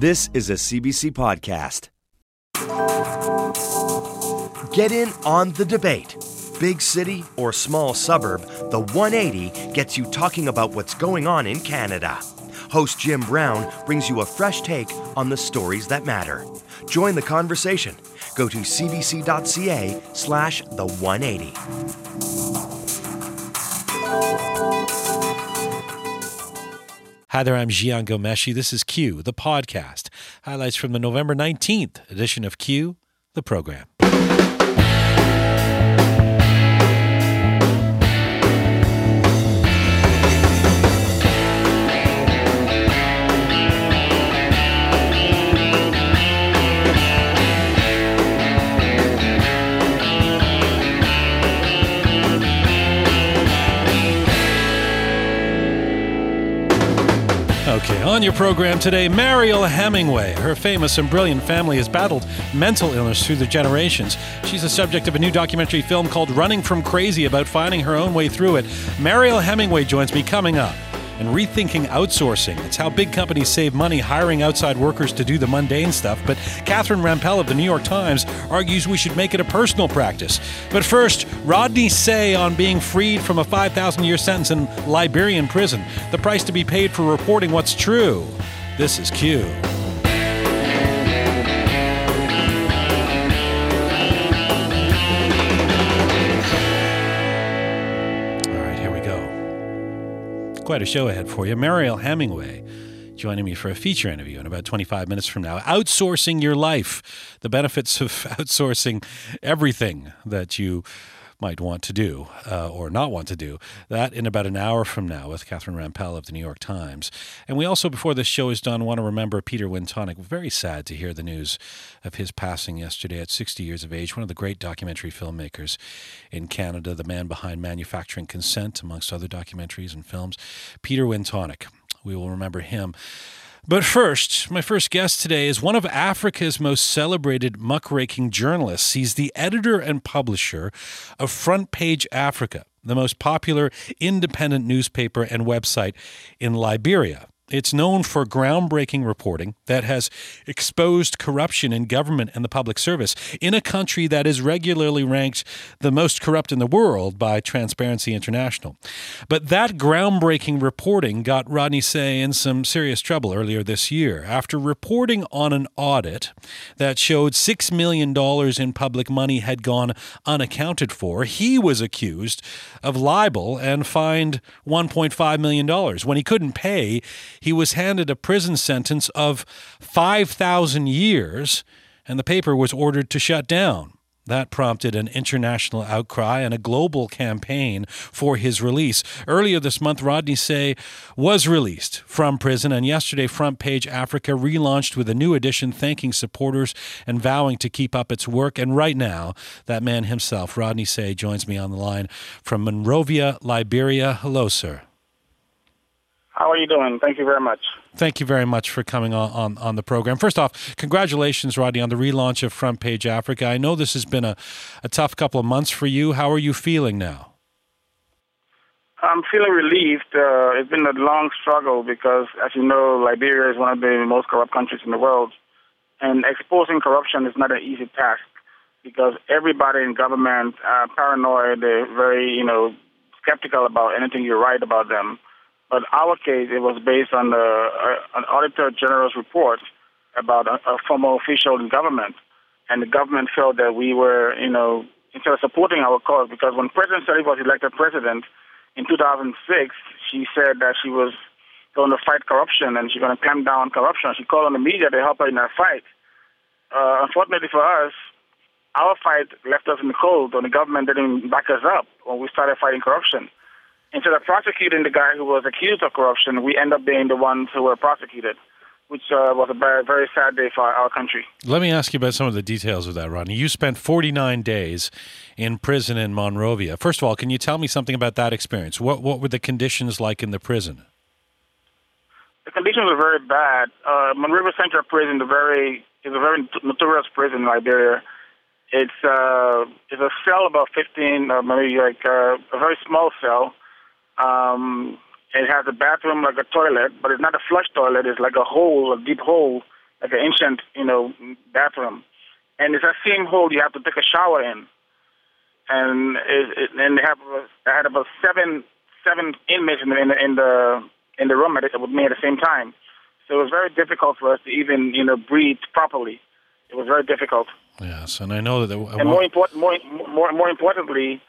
This is a CBC podcast. Get in on the debate. Big city or small suburb, the 180 gets you talking about what's going on in Canada. Host Jim Brown brings you a fresh take on the stories that matter. Join the conversation. Go to cbc.ca slash the 180. Hi there, I'm Jian Ghomeshi. This is Q, the podcast. Highlights from the November 19th edition of Q, the program. Okay, on your program today, Mariel Hemingway. Her famous and brilliant family has battled mental illness through the generations. She's the subject of a new documentary film called Running from Crazy about finding her own way through it. Mariel Hemingway joins me coming up and rethinking outsourcing. It's how big companies save money hiring outside workers to do the mundane stuff. But Catherine Rampell of the New York Times argues we should make it a personal practice. But first, Rodney Sieh on being freed from a 5,000 year sentence in Liberian prison, the price to be paid for reporting what's true. This is Q. Quite a show ahead for you. Mariel Hemingway joining me for a feature interview in about 25 minutes from now. Outsourcing your life, the benefits of outsourcing everything that you might want to do uh, or not want to do. That in about an hour from now with Catherine Rampell of the New York Times. And we also, before this show is done, want to remember Peter Wintonick. Very sad to hear the news of his passing yesterday at 60 years of age. One of the great documentary filmmakers in Canada, the man behind Manufacturing Consent, amongst other documentaries and films. Peter Wintonick. We will remember him. But first, my first guest today is one of Africa's most celebrated muckraking journalists. He's the editor and publisher of Front Page Africa, the most popular independent newspaper and website in Liberia. It's known for groundbreaking reporting that has exposed corruption in government and the public service in a country that is regularly ranked the most corrupt in the world by Transparency International. But that groundbreaking reporting got Rodney Sieh in some serious trouble earlier this year after reporting on an audit that showed $6 million in public money had gone unaccounted for. He was accused of libel and fined $1.5 million. When he couldn't pay, he was handed a prison sentence of 5,000 years, and the paper was ordered to shut down. That prompted an international outcry and a global campaign for his release. Earlier this month, Rodney Sieh was released from prison, and yesterday, Front Page Africa relaunched with a new edition thanking supporters and vowing to keep up its work. And right now, that man himself, Rodney Sieh, joins me on the line from Monrovia, Liberia. Hello, sir. How are you doing? Thank you very much. Thank you very much for coming on, on, on the program. First off, congratulations, Rodney, on the relaunch of Front Page Africa. I know this has been a, a tough couple of months for you. How are you feeling now? I'm feeling relieved. Uh, it's been a long struggle because, as you know, Liberia is one of the most corrupt countries in the world. And exposing corruption is not an easy task because everybody in government are paranoid. They're very, you know, skeptical about anything you write about them. But our case, it was based on the, uh, an Auditor General's report about a, a former official in government. And the government felt that we were, you know, instead of supporting our cause, because when President Sirleaf was elected president in 2006, she said that she was going to fight corruption and she's going to clamp down on corruption. She called on the media to help her in her fight. Uh, unfortunately for us, our fight left us in the cold and the government didn't back us up when we started fighting corruption instead of prosecuting the guy who was accused of corruption, we end up being the ones who were prosecuted, which uh, was a very, very sad day for our country. Let me ask you about some of the details of that, Rodney. You spent 49 days in prison in Monrovia. First of all, can you tell me something about that experience? What, what were the conditions like in the prison? The conditions were very bad. Uh, Monrovia Central Prison the very, is a very notorious prison in Liberia. It's, uh, it's a cell about 15, uh, maybe like uh, a very small cell um, it has a bathroom like a toilet, but it's not a flush toilet. It's like a hole, a deep hole like an ancient, you know, bathroom, and it's that same hole you have to take a shower in, and it, it, and they have I had about seven seven inmates in the in the in the, in the room at it with me at the same time, so it was very difficult for us to even you know breathe properly. It was very difficult. Yes, and I know that. There, and more important, more more more importantly,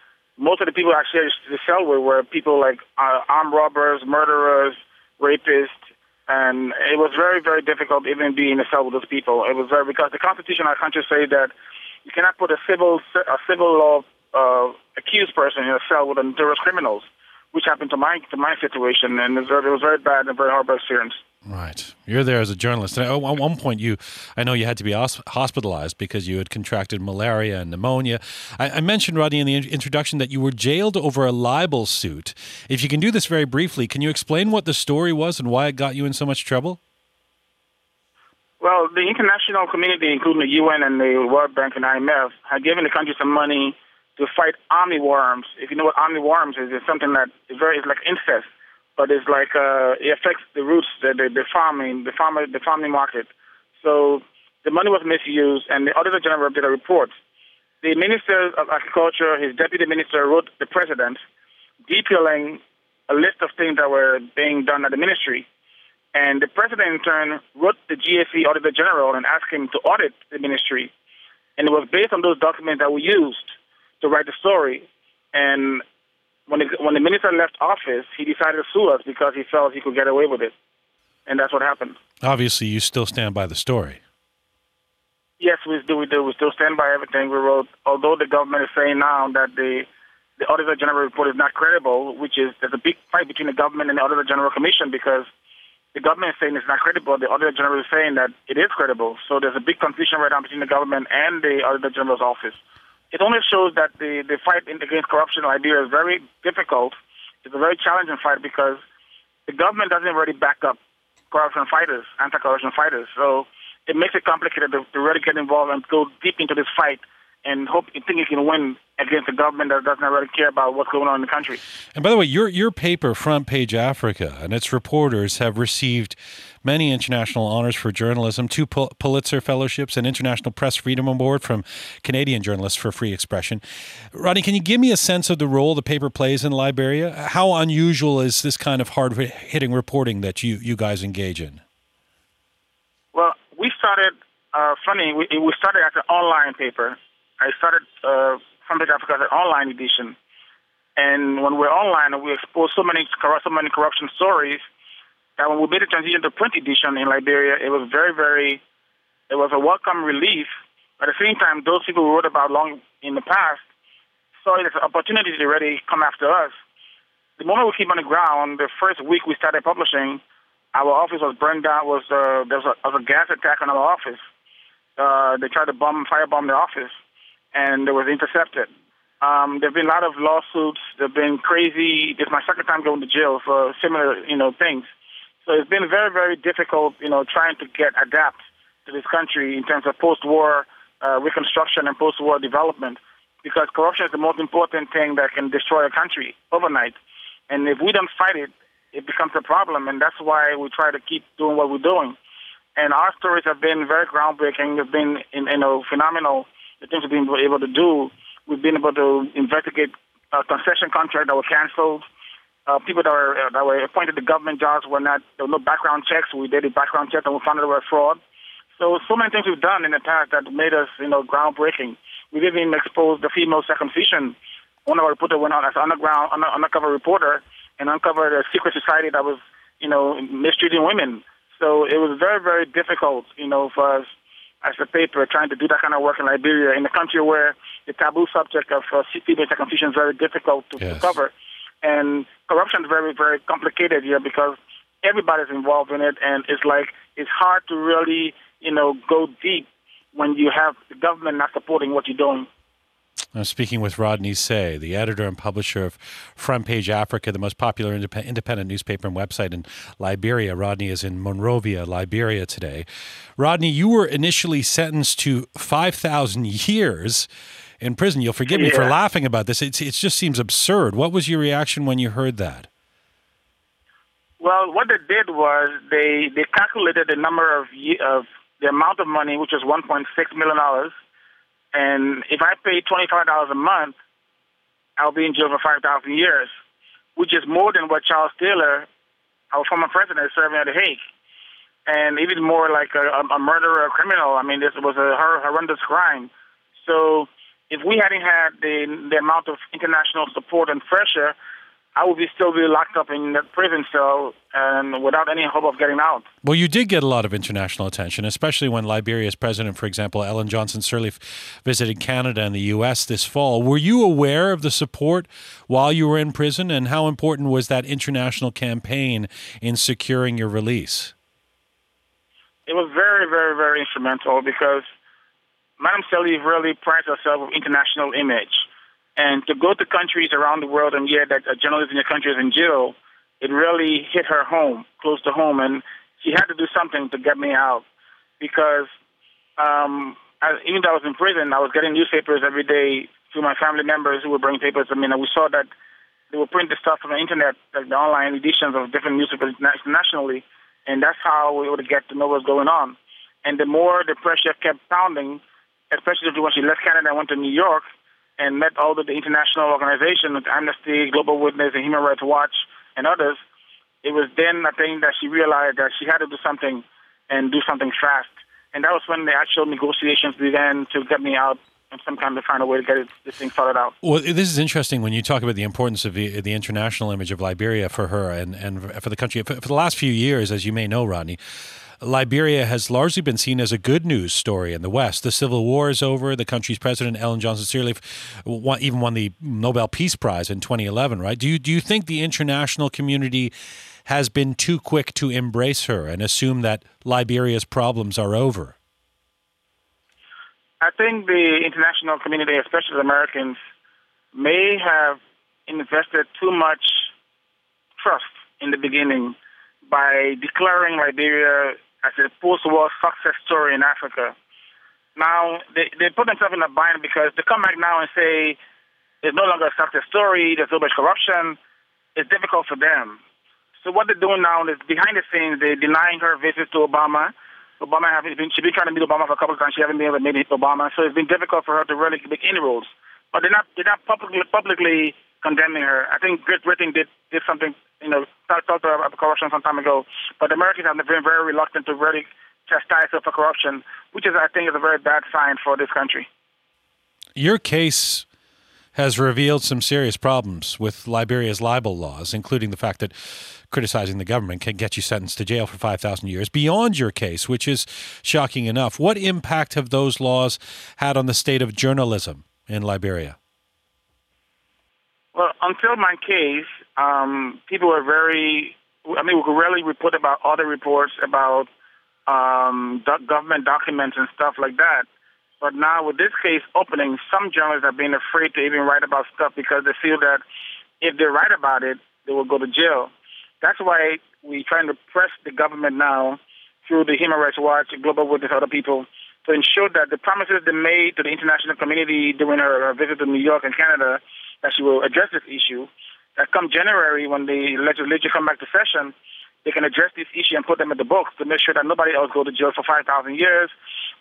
most of the people actually the cell with were people like uh, armed robbers, murderers, rapists, and it was very, very difficult even being in a cell with those people. It was very because the Constitution of our country say that you cannot put a civil a civil law uh, accused person in a cell with dangerous criminals, which happened to my to my situation, and it was, it was very bad and very horrible experience. Right. You're there as a journalist. And oh, at one point, you, I know you had to be hospitalized because you had contracted malaria and pneumonia. I, I, mentioned, Rodney, in the introduction that you were jailed over a libel suit. If you can do this very briefly, can you explain what the story was and why it got you in so much trouble? Well, the international community, including the UN and the World Bank and IMF, had given the country some money to fight army worms. If you know what army worms is, it's something that is very, it's like incest but it's like uh, it affects the roots, the, the, the farming, the farmer, the farming market. So the money was misused, and the Auditor General did a report. The Minister of Agriculture, his deputy minister, wrote the president detailing a list of things that were being done at the ministry. And the president, in turn, wrote the GSA Auditor General and asked him to audit the ministry. And it was based on those documents that we used to write the story. And when the, when the minister left office, he decided to sue us because he felt he could get away with it, and that's what happened. Obviously, you still stand by the story. Yes, we do. We do. We still stand by everything we wrote. Although the government is saying now that the the Auditor General report is not credible, which is there's a big fight between the government and the Auditor General Commission because the government is saying it's not credible. The Auditor General is saying that it is credible. So there's a big confusion right now between the government and the Auditor General's office it only shows that the, the fight against corruption in Liberia is very difficult. It's a very challenging fight because the government doesn't really back up corruption fighters, anti-corruption fighters. So it makes it complicated to, to really get involved and go deep into this fight and hope you think you can win against a government that doesn't really care about what's going on in the country. And by the way, your your paper, Front Page Africa, and its reporters have received many international honors for journalism, two Pulitzer fellowships, an International Press Freedom Award from Canadian Journalists for Free Expression. Ronnie, can you give me a sense of the role the paper plays in Liberia? How unusual is this kind of hard hitting reporting that you you guys engage in? Well, we started. Uh, funny, we, we started as an online paper I started uh, Page Africa as an online edition. And when we're online, we expose so many so many corruption stories that when we made the transition to print edition in Liberia, it was very, very, it was a welcome relief. At the same time, those people who wrote about long in the past saw it as an opportunity to really come after us. The moment we came on the ground, the first week we started publishing, our office was burned down. Was uh, there was a, was a gas attack on our office? Uh, they tried to bomb, firebomb the office and it was intercepted. Um, there have been a lot of lawsuits. There have been crazy. It's my second time going to jail for similar, you know, things. So it's been very, very difficult, you know, trying to get adapt to this country in terms of post-war uh, reconstruction and post-war development, because corruption is the most important thing that can destroy a country overnight. And if we don't fight it, it becomes a problem, and that's why we try to keep doing what we're doing. And our stories have been very groundbreaking. They've been, you know, phenomenal the things we've been able to do. We've been able to investigate uh, concession contracts that were canceled. Uh, people that were uh, that were appointed to government jobs were not there were no background checks. We did a background check and we found out they were fraud. So so many things we've done in the past that made us you know groundbreaking. We didn't even expose the female circumcision. One of our reporters went out as an underground under, undercover reporter and uncovered a secret society that was you know mistreating women. So it was very very difficult you know for us as a paper trying to do that kind of work in Liberia, in a country where the taboo subject of uh, female circumcision is very difficult to, yes. to cover. And corruption is very, very complicated here because everybody's involved in it, and it's like it's hard to really, you know, go deep when you have the government not supporting what you're doing. I'm speaking with Rodney Sieh, the editor and publisher of Front Page Africa, the most popular indep- independent newspaper and website in Liberia. Rodney is in Monrovia, Liberia today. Rodney, you were initially sentenced to 5,000 years in prison. You'll forgive me yeah. for laughing about this. It's, it just seems absurd. What was your reaction when you heard that? Well, what they did was they, they calculated the number of, of the amount of money, which is $1.6 million. And if I pay $25 a month, I'll be in jail for 5,000 years, which is more than what Charles Taylor, our former president, is serving at The Hague. And even more like a, a murderer, a criminal. I mean, this was a horrendous crime. So if we hadn't had the, the amount of international support and pressure, I would be still be locked up in that prison cell and without any hope of getting out. Well, you did get a lot of international attention, especially when Liberia's president, for example, Ellen Johnson Sirleaf, visited Canada and the U.S. this fall. Were you aware of the support while you were in prison, and how important was that international campaign in securing your release? It was very, very, very instrumental because Madam Sirleaf really prides herself with international image and to go to countries around the world and hear that a journalist in your country is in jail, it really hit her home, close to home. And she had to do something to get me out because um, I, even though I was in prison, I was getting newspapers every day through my family members who would bring papers. I mean, we saw that they would print the stuff on the internet, like the online editions of different newspapers nationally, and that's how we would get to know what's going on. And the more the pressure kept pounding, especially when she left Canada and went to New York, and met all the international organizations, Amnesty, Global Witness, and Human Rights Watch, and others, it was then I think that she realized that she had to do something and do something fast. And that was when the actual negotiations began to get me out and some kind of find a way to get this thing sorted out. Well, this is interesting when you talk about the importance of the, the international image of Liberia for her and, and for the country. For, for the last few years, as you may know, Rodney, Liberia has largely been seen as a good news story in the West. The Civil War is over. The country's president, Ellen Johnson Sirleaf, even won the Nobel Peace Prize in 2011, right? Do you, do you think the international community has been too quick to embrace her and assume that Liberia's problems are over? I think the international community, especially the Americans, may have invested too much trust in the beginning by declaring Liberia as a post-war success story in Africa. Now, they, they put themselves in a bind because they come back now and say it's no longer a success story, there's so much corruption, it's difficult for them. So what they're doing now is behind the scenes, they're denying her visits to Obama. Obama has been, she's been trying to meet Obama for a couple of times. She hasn't been able to meet Obama, so it's been difficult for her to really make inroads. But they're not they're not publicly publicly condemning her. I think Great Britain did did something you know, talked talk about corruption some time ago, but the Americans have been very reluctant to really chastise for corruption, which is, I think, is a very bad sign for this country. Your case has revealed some serious problems with Liberia's libel laws, including the fact that criticizing the government can get you sentenced to jail for 5,000 years. Beyond your case, which is shocking enough, what impact have those laws had on the state of journalism in Liberia? Well, until my case, um, people were very. I mean, we rarely report about other reports about um, government documents and stuff like that. But now with this case opening, some journalists are being afraid to even write about stuff because they feel that if they write about it, they will go to jail. That's why we're trying to press the government now through the Human Rights Watch, Global Witness, other people to ensure that the promises they made to the international community during her visit to New York and Canada that she will address this issue. That come January, when the legislature come back to session, they can address this issue and put them in the books to make sure that nobody else go to jail for 5,000 years,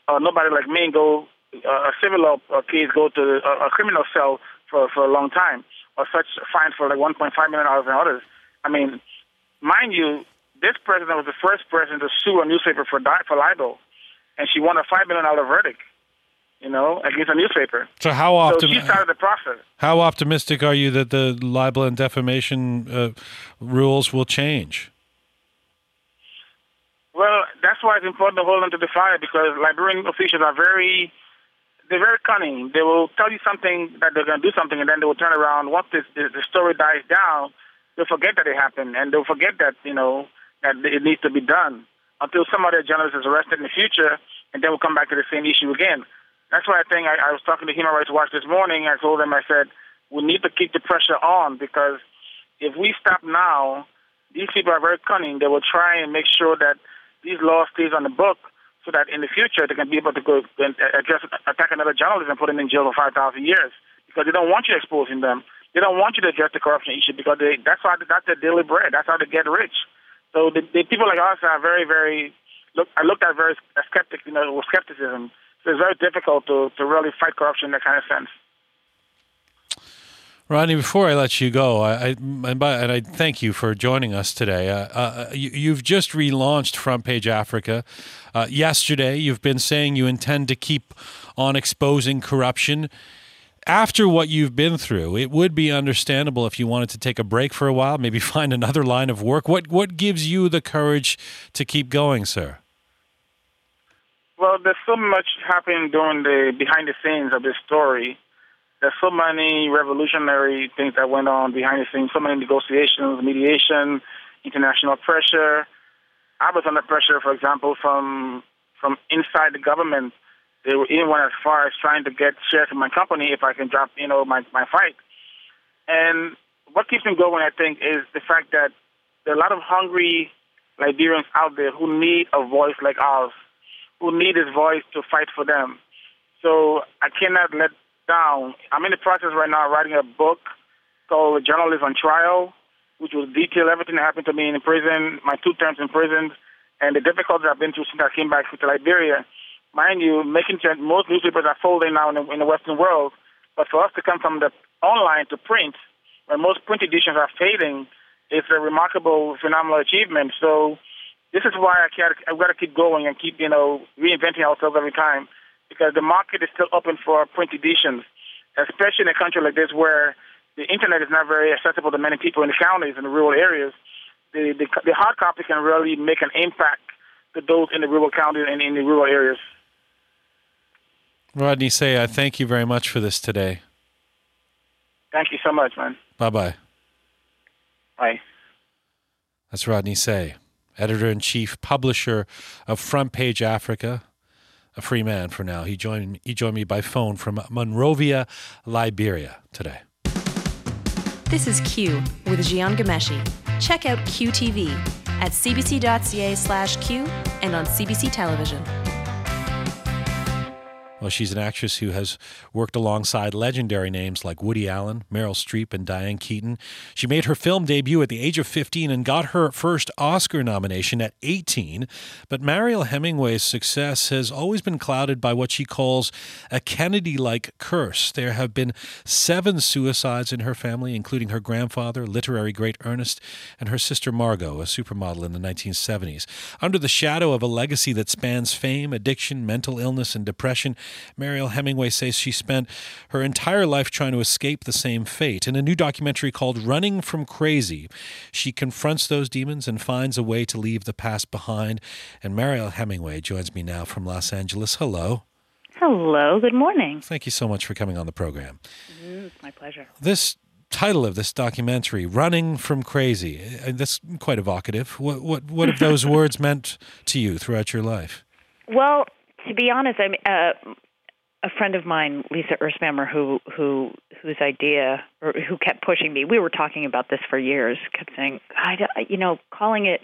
or nobody like me go uh, a civil law case go to a, a criminal cell for, for a long time, or such fine for like 1.5 million dollars and others. I mean, mind you, this president was the first president to sue a newspaper for for libel, and she won a five million dollar verdict you know, against a newspaper. So how often? So she started the process. How optimistic are you that the libel and defamation uh, rules will change? Well, that's why it's important to hold on to the fire because Liberian officials are very, they're very cunning. They will tell you something that they're going to do something, and then they will turn around. Once this, the story dies down, they'll forget that it happened, and they'll forget that you know that it needs to be done until some other journalist is arrested in the future, and then we'll come back to the same issue again. That's why I think I, I was talking to Human Rights Watch this morning. I told them, I said, we need to keep the pressure on because if we stop now, these people are very cunning. They will try and make sure that these laws stays on the book so that in the future they can be able to go and address, attack another journalist and put him in jail for 5,000 years because they don't want you exposing them. They don't want you to address the corruption issue because they, that's how that's their daily bread. That's how they get rich. So the, the people like us are very, very look, I looked at very skeptic, you know, with skepticism. It's very difficult to, to really fight corruption in that kind of sense. Rodney, before I let you go, I, I and, I thank you for joining us today. Uh, uh, you, have just relaunched Front Page Africa. Uh, yesterday, you've been saying you intend to keep on exposing corruption. After what you've been through, it would be understandable if you wanted to take a break for a while, maybe find another line of work. What what gives you the courage to keep going, sir? Well, there's so much happening during the behind the scenes of this story there's so many revolutionary things that went on behind the scenes, so many negotiations, mediation, international pressure. I was under pressure, for example, from from inside the government. They even went as far as trying to get shares in my company if I can drop, you know, my my fight. And what keeps me going, I think, is the fact that there are a lot of hungry Liberians out there who need a voice like ours, who need his voice to fight for them. So I cannot let down. I'm in the process right now writing a book called Journalism on Trial, which will detail everything that happened to me in prison, my two terms in prison, and the difficulties I've been through since I came back to Liberia. Mind you, making most newspapers are folding now in the, in the Western world, but for us to come from the online to print, when most print editions are fading, it's a remarkable, phenomenal achievement. So this is why I can't, I've got to keep going and keep, you know, reinventing ourselves every time because the market is still open for print editions, especially in a country like this where the internet is not very accessible to many people in the counties and the rural areas. The, the, the hard copy can really make an impact to those in the rural counties and in the rural areas. Rodney Sieh, I thank you very much for this today. Thank you so much, man. Bye-bye. Bye. That's Rodney Sieh, editor in chief, publisher of Front Page Africa, a free man for now. He joined he joined me by phone from Monrovia, Liberia today. This is Q with Jian Ghomeshi. Check out QTV at cbc.ca slash Q and on CBC Television. Well, she's an actress who has worked alongside legendary names like Woody Allen, Meryl Streep, and Diane Keaton. She made her film debut at the age of 15 and got her first Oscar nomination at 18. But Mariel Hemingway's success has always been clouded by what she calls a Kennedy like curse. There have been seven suicides in her family, including her grandfather, literary great Ernest, and her sister Margaux, a supermodel in the 1970s. Under the shadow of a legacy that spans fame, addiction, mental illness, and depression, Mariel Hemingway says she spent her entire life trying to escape the same fate. In a new documentary called Running from Crazy, she confronts those demons and finds a way to leave the past behind. And Mariel Hemingway joins me now from Los Angeles. Hello. Hello, good morning. Thank you so much for coming on the program. Mm, it's my pleasure. This title of this documentary, "Running from Crazy," uh, that's quite evocative. What what what have those words meant to you throughout your life? Well, to be honest, I mean, uh, a friend of mine, Lisa Erspamer, who who whose idea or who kept pushing me. We were talking about this for years. Kept saying, I, you know, calling it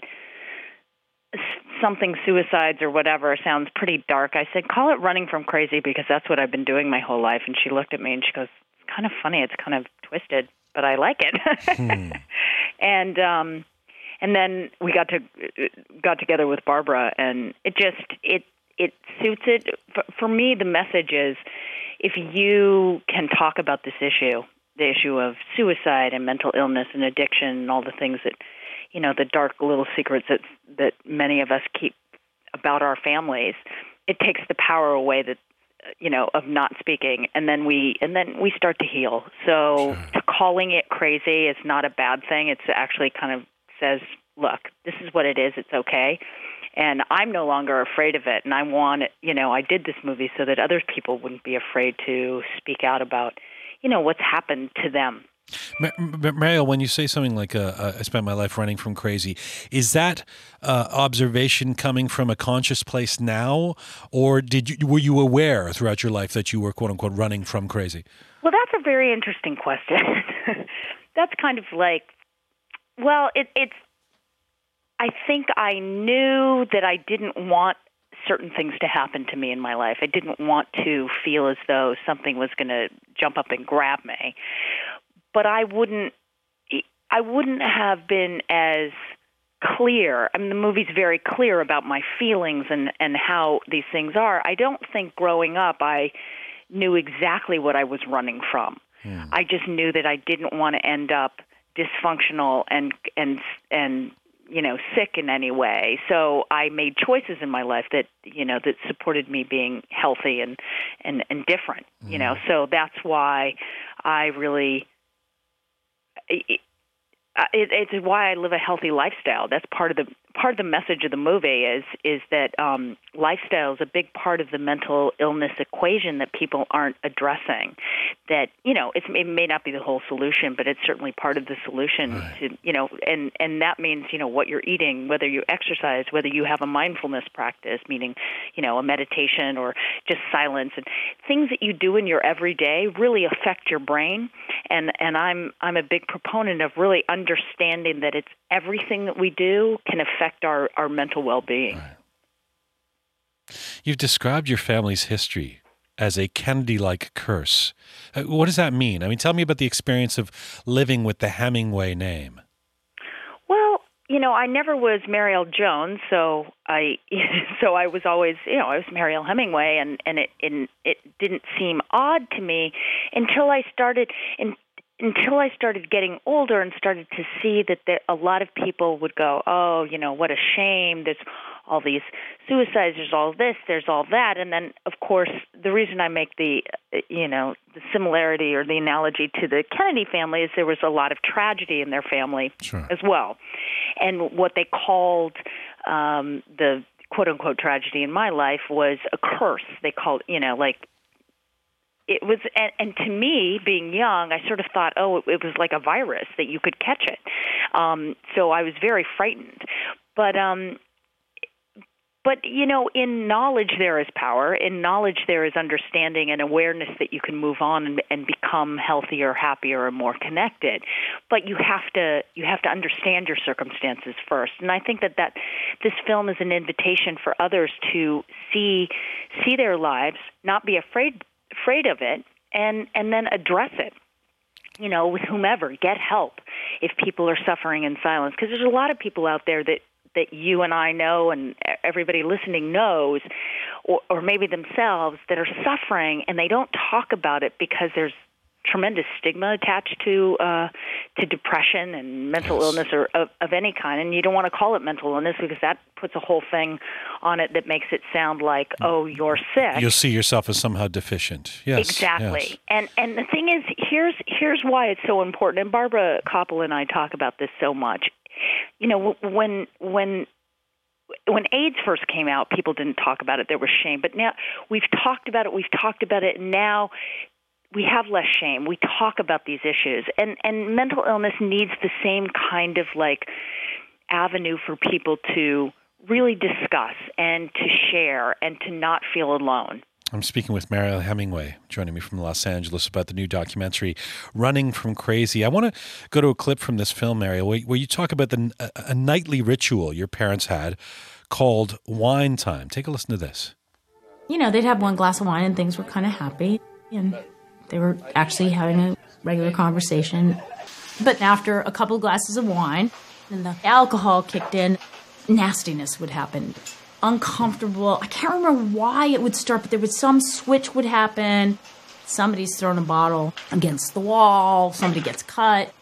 something suicides or whatever sounds pretty dark. I said, call it running from crazy because that's what I've been doing my whole life. And she looked at me and she goes, it's kind of funny. It's kind of twisted, but I like it. hmm. And um, and then we got to got together with Barbara, and it just it it suits it. For, for me, the message is if you can talk about this issue, the issue of suicide and mental illness and addiction and all the things that, you know, the dark little secrets that that many of us keep about our families, it takes the power away that you know of not speaking. And then we and then we start to heal. So sure. calling it crazy is not a bad thing. It's actually kind of says look this is what it is. It's okay and I'm no longer afraid of it. And I want, you know, I did this movie so that other people wouldn't be afraid to speak out about, you know, what's happened to them. Mariel, when you say something like uh, uh, "I spent my life running from crazy," is that uh, observation coming from a conscious place now, or did you were you aware throughout your life that you were "quote unquote" running from crazy? Well, that's a very interesting question. that's kind of like, well, it, it's I think I knew that I didn't want certain things to happen to me in my life. I didn't want to feel as though something was going to jump up and grab me. But I wouldn't I wouldn't have been as clear. I mean, the movie's very clear about my feelings and and how these things are. I don't think growing up I knew exactly what I was running from. Hmm. I just knew that I didn't want to end up dysfunctional and and and you know sick in any way so i made choices in my life that you know that supported me being healthy and and and different mm. you know mm. so that's why i really it, it, it's why I live a healthy lifestyle. That's part of the part of the message of the movie is is that um, lifestyle is a big part of the mental illness equation that people aren't addressing. That you know, it's, it may not be the whole solution, but it's certainly part of the solution. Right. To you know, and and that means you know what you're eating, whether you exercise, whether you have a mindfulness practice, meaning you know a meditation or just silence, and things that you do in your everyday really affect your brain. And and I'm I'm a big proponent of really understanding that it's everything that we do can affect our, our mental well being. Right. You've described your family's history as a Kennedy like curse. Uh, what does that mean? I mean, tell me about the experience of living with the Hemingway name. Well, you know, I never was Mariel Jones, so I so I was always, you know, I was Mariel Hemingway and and it and it didn't seem odd to me until I started in until I started getting older and started to see that there, a lot of people would go, "Oh, you know, what a shame! There's all these suicides. There's all this. There's all that." And then, of course, the reason I make the, you know, the similarity or the analogy to the Kennedy family is there was a lot of tragedy in their family sure. as well, and what they called um, the quote unquote tragedy in my life was a curse. They called, you know, like it was and, and to me being young i sort of thought oh it, it was like a virus that you could catch it um so i was very frightened but um but you know in knowledge there is power in knowledge there is understanding and awareness that you can move on and, and become healthier happier and more connected. But you have to you have to understand your circumstances first. And i think that that this film is an invitation for others to see see their lives not be afraid afraid of it and and then address it you know with whomever. Get help if people are suffering in silence. Because there's a lot of people out there that that you and I know and everybody listening knows or, or maybe themselves that are suffering and they don't talk about it because there's tremendous stigma attached to uh, to depression and mental yes. illness or of, of any kind, and you don't want to call it mental illness because that puts a whole thing on it that makes it sound like oh you're sick. You'll see yourself as somehow deficient. Yes, exactly. Yes. And and the thing is, here's here's why it's so important. And Barbara Kopple and I talk about this so much. You know, when when when AIDS first came out, people didn't talk about it. There was shame. But now we've talked about it. We've talked about it. And now we have less shame. We talk about these issues, and and mental illness needs the same kind of like avenue for people to really discuss and to share and to not feel alone. I'm speaking with Mariel Hemingway, joining me from Los Angeles about the new documentary "Running from Crazy." I want to go to a clip from this film, Mariel, where, you talk about the a, a nightly ritual your parents had called wine time. Take a listen to this. You know, they'd have one glass of wine and things were kind of happy, and they were actually having a regular conversation. But after a couple glasses of wine and the alcohol kicked in, nastiness would happen. Uncomfortable. I can't remember why it would start, but there was some switch would happen. Somebody's thrown a bottle against the wall, somebody gets cut.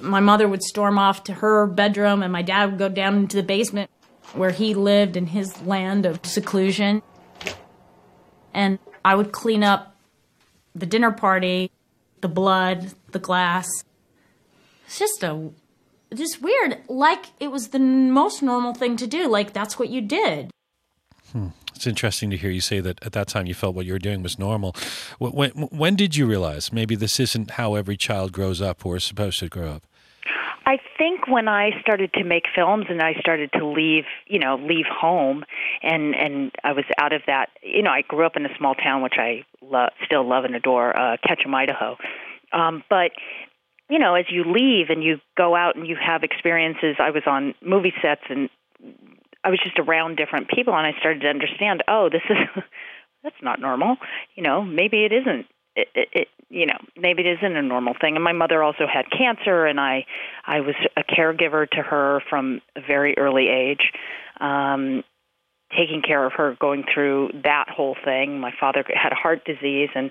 My mother would storm off to her bedroom, and my dad would go down into the basement where he lived in his land of seclusion. And I would clean up the dinner party, the blood, the glass. It's just a just weird. Like it was the most normal thing to do. Like that's what you did. Hmm. It's interesting to hear you say that at that time you felt what you were doing was normal. When, when did you realize maybe this isn't how every child grows up or is supposed to grow up? I think when I started to make films and I started to leave, you know, leave home, and and I was out of that. You know, I grew up in a small town which I lo- still love and adore, uh, Ketchum, Idaho. Um, but you know, as you leave and you go out and you have experiences, I was on movie sets and I was just around different people, and I started to understand. Oh, this is that's not normal. You know, maybe it isn't it, it, it you know maybe it isn't a normal thing and my mother also had cancer and i i was a caregiver to her from a very early age um taking care of her going through that whole thing my father had heart disease and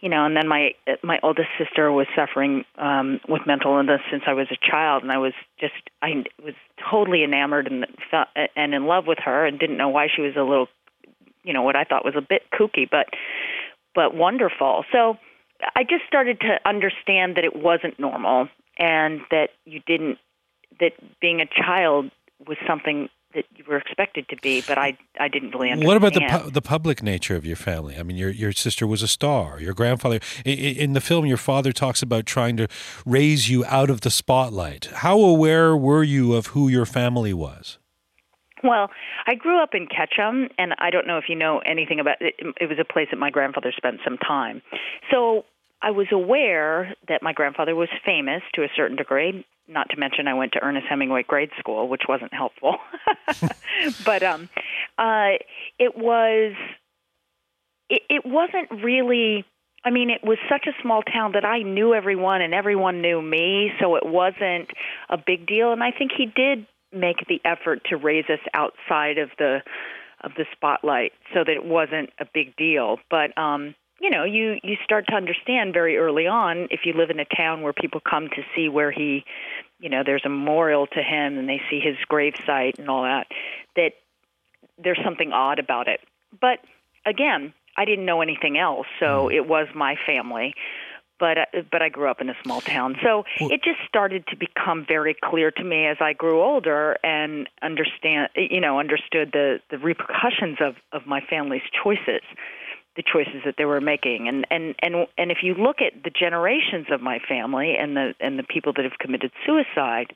you know and then my my oldest sister was suffering um with mental illness since i was a child and i was just i was totally enamored and felt and in love with her and didn't know why she was a little you know what i thought was a bit kooky but but wonderful. So I just started to understand that it wasn't normal and that you didn't that being a child was something that you were expected to be, but I I didn't really understand. What about the pu- the public nature of your family? I mean, your your sister was a star. Your grandfather in, in, the film, your father talks about trying to raise you out of the spotlight. How aware were you of who your family was? Well, I grew up in Ketchum, and I don't know if you know anything about it. It was a place that my grandfather spent some time. So I was aware that my grandfather was famous to a certain degree. Not to mention, I went to Ernest Hemingway grade school, which wasn't helpful. but um, uh, it was. It, it wasn't really. I mean, it was such a small town that I knew everyone and everyone knew me, so it wasn't a big deal. And I think he did make the effort to raise us outside of the of the spotlight so that it wasn't a big deal. But um, you know, you you start to understand very early on if you live in a town where people come to see where he, you know, there's a memorial to him and they see his grave site and all that, that there's something odd about it. But again, I didn't know anything else, so mm. it was my family but uh, but I grew up in a small town, so well, it just started to become very clear to me as I grew older and understand, you know, understood the the repercussions of of my family's choices, the choices that they were making, and and and and if you look at the generations of my family and the and the people that have committed suicide,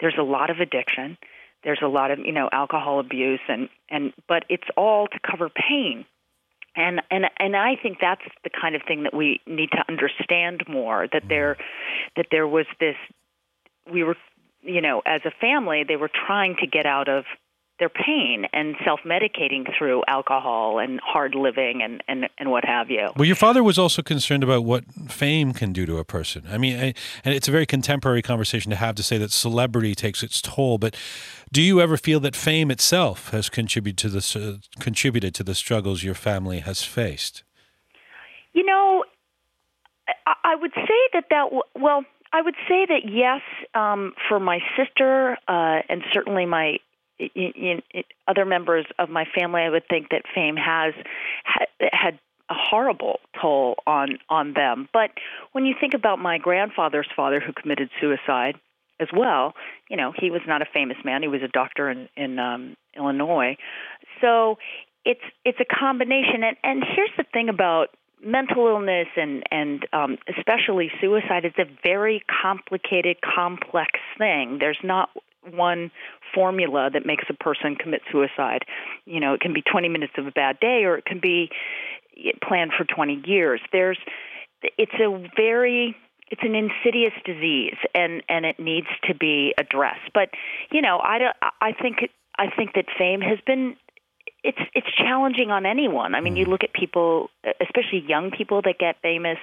there's a lot of addiction, there's a lot of you know alcohol abuse, and and but it's all to cover pain. And and and I think that's the kind of thing that we need to understand more that mm-hmm. there that there was this we were you know as a family they were trying to get out of their pain and self-medicating through alcohol and hard living and, and, and what have you. Well, your father was also concerned about what fame can do to a person. I mean, I, and it's a very contemporary conversation to have to say that celebrity takes its toll. But do you ever feel that fame itself has contributed to the uh, contributed to the struggles your family has faced? You know, I, I would say that that well. I would say that yes, um, for my sister uh, and certainly my in, in other members of my family, I would think that fame has had a horrible toll on on them. But when you think about my grandfather's father, who committed suicide as well, you know, he was not a famous man. He was a doctor in in um, Illinois. So it's it's a combination. And and here's the thing about mental illness and and um, especially suicide it's a very complicated complex thing there's not one formula that makes a person commit suicide. You know, it can be 20 minutes of a bad day or it can be planned for 20 years. There's it's a very it's an insidious disease and and it needs to be addressed. But, you know, I don't, I think I think that fame has been it's it's challenging on anyone. I mean, you mm. look at people, especially young people that get famous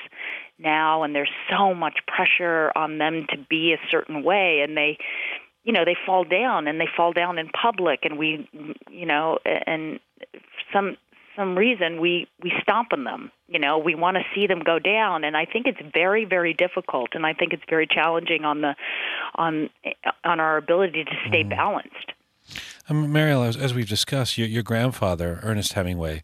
now, and there's so much pressure on them to be a certain way, and they you know they fall down and they fall down in public and we you know and some some reason we we stomp on them you know we want to see them go down and i think it's very very difficult and i think it's very challenging on the on on our ability to stay mm. balanced um, Mariel, as, as, we've discussed, your, your grandfather, Ernest Hemingway,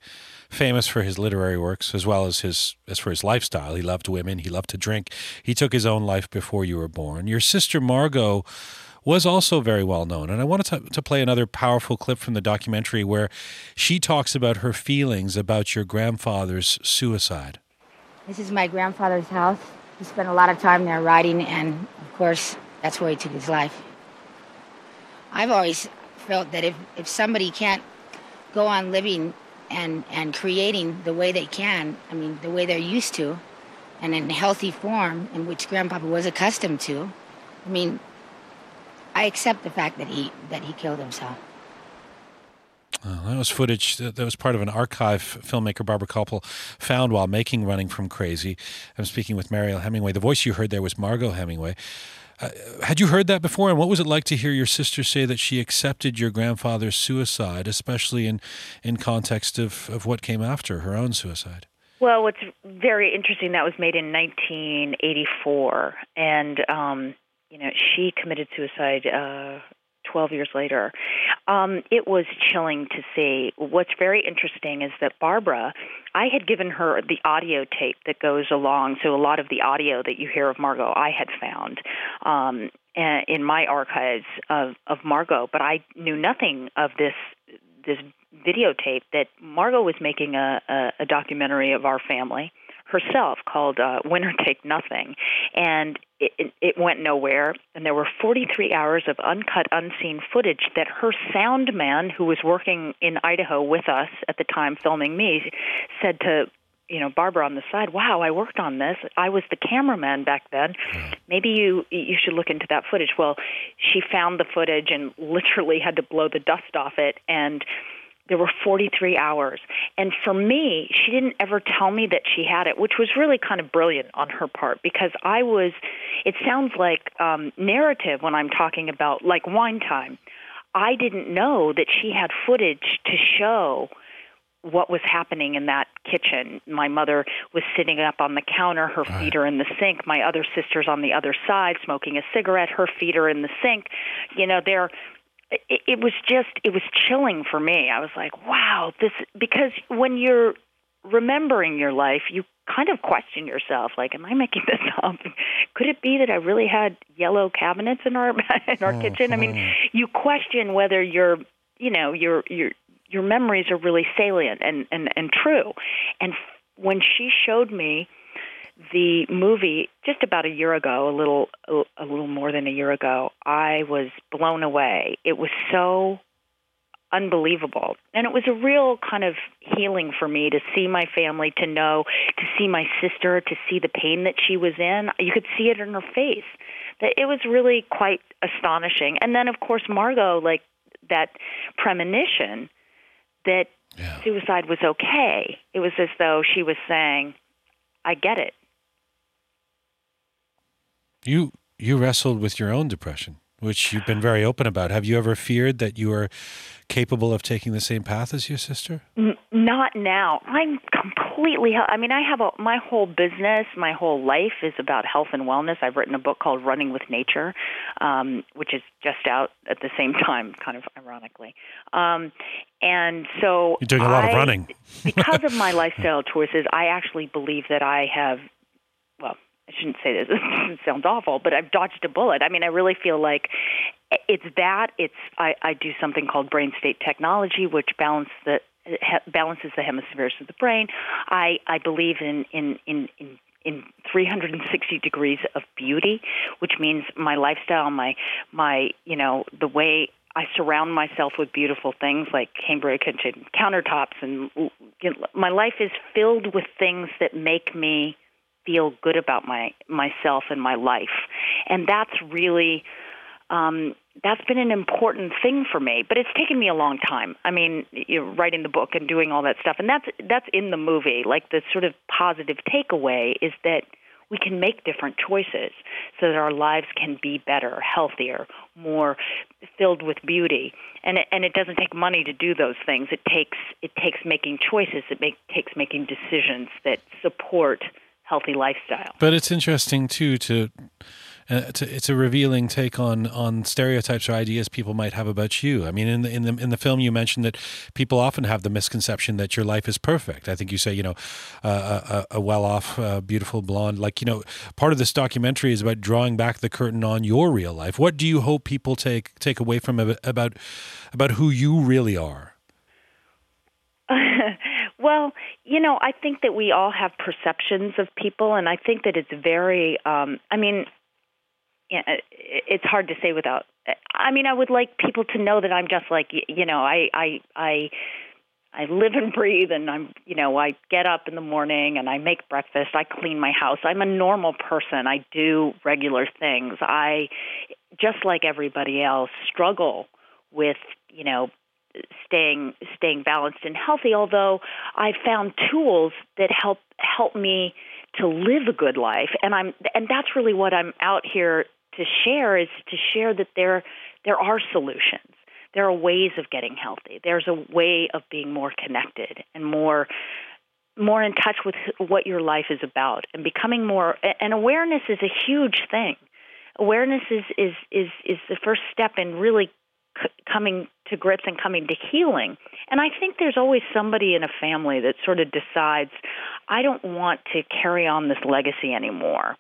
famous for his literary works as well as his as for his lifestyle. He loved women. He loved to drink. He took his own life before you were born. Your sister Margaux was also very well known. And I wanted to, to play another powerful clip from the documentary where she talks about her feelings about your grandfather's suicide. This is my grandfather's house. He spent a lot of time there writing, and of course, that's where he took his life. I've always felt that if, if somebody can't go on living and, and creating the way they can, I mean, the way they're used to, and in healthy form, in which Grandpapa was accustomed to, I mean, I accept the fact that he that he killed himself. Well, that was footage that was part of an archive filmmaker Barbara Kopple found while making Running from Crazy. I'm speaking with Mariel Hemingway. The voice you heard there was Margaux Hemingway. Uh, had you heard that before? And what was it like to hear your sister say that she accepted your grandfather's suicide, especially in, in context of, of what came after her own suicide? Well, what's very interesting, that was made in 1984. And, um, you know, she committed suicide uh, 12 years later. Um, it was chilling to see. What's very interesting is that Barbara, I had given her the audio tape that goes along. So a lot of the audio that you hear of Margaux, I had found um, in my archives of, of Margaux, but I knew nothing of this this videotape that Margaux was making a, a, a documentary of our family herself called uh, Winner Take Nothing, and it, it, went nowhere. And there were 43 hours of uncut, unseen footage that her sound man, who was working in Idaho with us at the time filming me, said to you know Barbara on the side, "Wow, I worked on this. I was the cameraman back then. Maybe you you should look into that footage." Well, she found the footage and literally had to blow the dust off it and there were 43 hours. And for me, she didn't ever tell me that she had it, which was really kind of brilliant on her part because I was, it sounds like um, narrative when I'm talking about like wine time. I didn't know that she had footage to show what was happening in that kitchen. My mother was sitting up on the counter, her right. feet are in the sink. My other sister's on the other side smoking a cigarette, her feet are in the sink. You know, they're it, it was just it was chilling for me. I was like, wow, this because when you're remembering your life, you kind of question yourself like am i making this up? Could it be that i really had yellow cabinets in our in our oh, kitchen? I mean you question whether your you know your your your memories are really salient and and and true. And when she showed me the movie just about a year ago, a little a little more than a year ago, I was blown away. It was so unbelievable. And it was a real kind of healing for me to see my family, to know, to see my sister, to see the pain that she was in. You could see it in her face. That it was really quite astonishing. And then of course Margaux like that premonition that yeah. suicide was okay. It was as though she was saying, I get it. You you wrestled with your own depression, which you've been very open about. Have you ever feared that you are capable of taking the same path as your sister? N- not now. I'm completely. I mean, I have a my whole business, my whole life is about health and wellness. I've written a book called Running with Nature, um, which is just out at the same time, kind of ironically. Um, and so you're doing a lot I, of running because of my lifestyle choices. I actually believe that I have I shouldn't say this. it sounds awful, but I've dodged a bullet. I mean, I really feel like it's that. It's I, I do something called brain state technology, which balance the balances the hemispheres of the brain. I I believe in in in, in in 360 degrees of beauty, which means my lifestyle, my my you know the way I surround myself with beautiful things like Cambria kitchen countertops, and you know, my life is filled with things that make me feel good about my myself and my life, and that's really um, that's been an important thing for me. But it's taken me a long time. I mean, you know, writing the book and doing all that stuff, and that's that's in the movie. Like the sort of positive takeaway is that we can make different choices so that our lives can be better, healthier, more filled with beauty. And it, and it doesn't take money to do those things. It takes it takes making choices. It make, takes making decisions that support healthy lifestyle. But it's interesting too to. Uh, it's, a, it's a revealing take on on stereotypes or ideas people might have about you. I mean, in the in the in the film, you mentioned that people often have the misconception that your life is perfect. I think you say, you know, uh, a, a well-off, uh, beautiful blonde. Like, you know, part of this documentary is about drawing back the curtain on your real life. What do you hope people take take away from about about who you really are? Well, you know, I think that we all have perceptions of people, and I think that it's very. Um, I mean, it's hard to say without. I mean, I would like people to know that I'm just like you know, I I I I live and breathe, and I'm you know, I get up in the morning and I make breakfast. I clean my house. I'm a normal person. I do regular things. I just like everybody else struggle with you know staying staying balanced and healthy. Although I found tools that help help me to live a good life, and I'm and that's really what I'm out here to share is to share that there there are solutions. There are ways of getting healthy. There's a way of being more connected and more more in touch with what your life is about and becoming more and awareness is a huge thing awareness is is is is the first step in really c- coming to grips and coming to healing. And i think there's always somebody in a family that sort of decides i don't want to carry on this legacy anymore.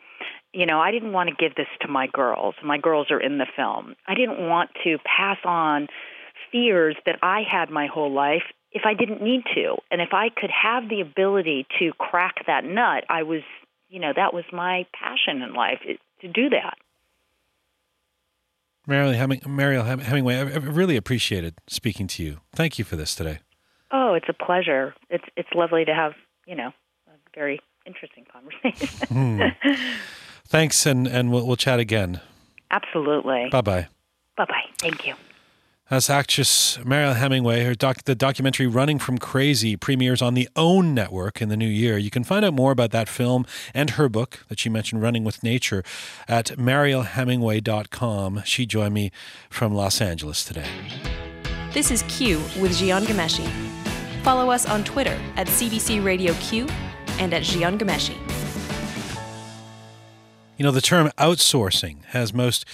You know i didn't want to give this to my girls. My girls are in the film. I didn't want to pass on fears that i had my whole life if i didn't need to. And if i could have the ability to crack that nut i was you know that was my passion in life to do that Mariel, Heming- Mariel Hemingway, I really appreciated speaking to you. Thank you for this today. Oh, it's a pleasure. It's it's lovely to have you know a very interesting conversation. hmm. Thanks, and and we'll, we'll chat again. Absolutely. Bye bye. Bye bye. Thank you. As actress Mariel Hemingway, her doc, the documentary Running from Crazy premieres on the OWN network in the new year. You can find out more about that film and her book that she mentioned, Running with Nature, at marielhemingway.com. She joined me from Los Angeles today. This is Q with Jian Ghomeshi. Follow us on Twitter at CBC Radio Q and at Jian Ghomeshi. You know, the term outsourcing has most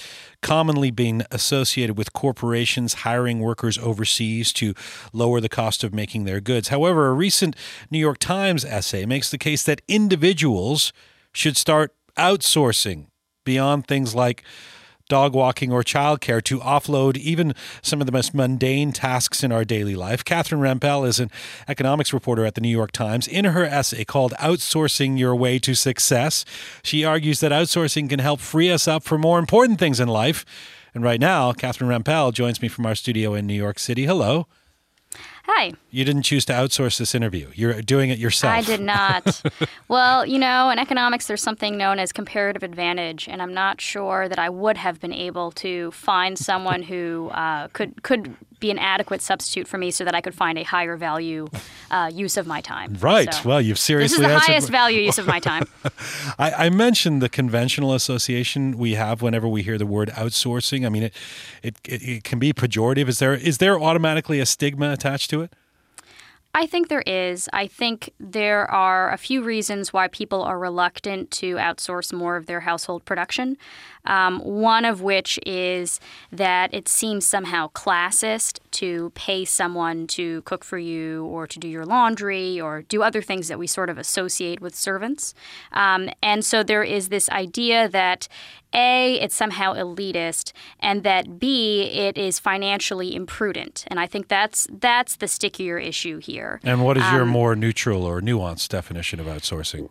commonly been associated with corporations hiring workers overseas to lower the cost of making their goods. However, a recent New York Times essay makes the case that individuals should start outsourcing beyond things like dog walking, or childcare to offload even some of the most mundane tasks in our daily life. Catherine Rampell is an economics reporter at the New York Times. In her essay called Outsourcing Your Way to Success, she argues that outsourcing can help free us up for more important things in life. And right now, Catherine Rampell joins me from our studio in New York City. Hello. Hi. You didn't choose to outsource this interview. You're doing it yourself. I did not. well, you know, in economics, there's something known as comparative advantage, and I'm not sure that I would have been able to find someone who uh, could could be an adequate substitute for me, so that I could find a higher value uh, use of my time. Right. So, well, you've seriously. This is the answered... highest value use of my time. I, I, mentioned the conventional association we have whenever we hear the word outsourcing. I mean, it, it it, it can be pejorative. Is there is there automatically a stigma attached to it? I think there is. I think there are a few reasons why people are reluctant to outsource more of their household production. Um, one of which is that it seems somehow classist to pay someone to cook for you or to do your laundry or do other things that we sort of associate with servants. Um, and so there is this idea that a, it's somehow elitist, and that B, it is financially imprudent. And I think that's that's the stickier issue here. And what is um, your more neutral or nuanced definition of outsourcing?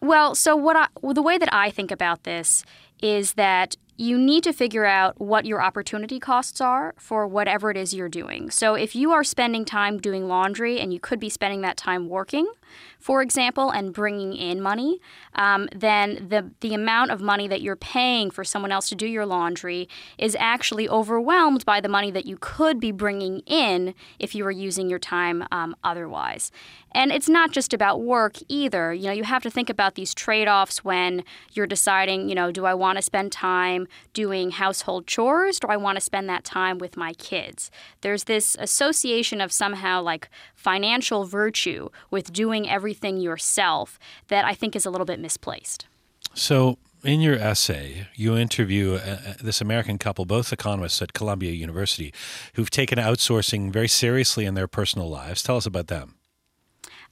Well, so what I, well, the way that I think about this is that you need to figure out what your opportunity costs are for whatever it is you're doing. So if you are spending time doing laundry and you could be spending that time working, for example, and bringing in money, um, then the the amount of money that you're paying for someone else to do your laundry is actually overwhelmed by the money that you could be bringing in if you were using your time um, otherwise. And it's not just about work either. You know, you have to think about these trade-offs when you're deciding, you know, do I want to spend time doing household chores? Do I want to spend that time with my kids? There's this association of somehow like financial virtue with doing everything yourself that I think is a little bit misplaced. So, in your essay, you interview uh, uh, this American couple, both economists at Columbia University, who've taken outsourcing very seriously in their personal lives. Tell us about them.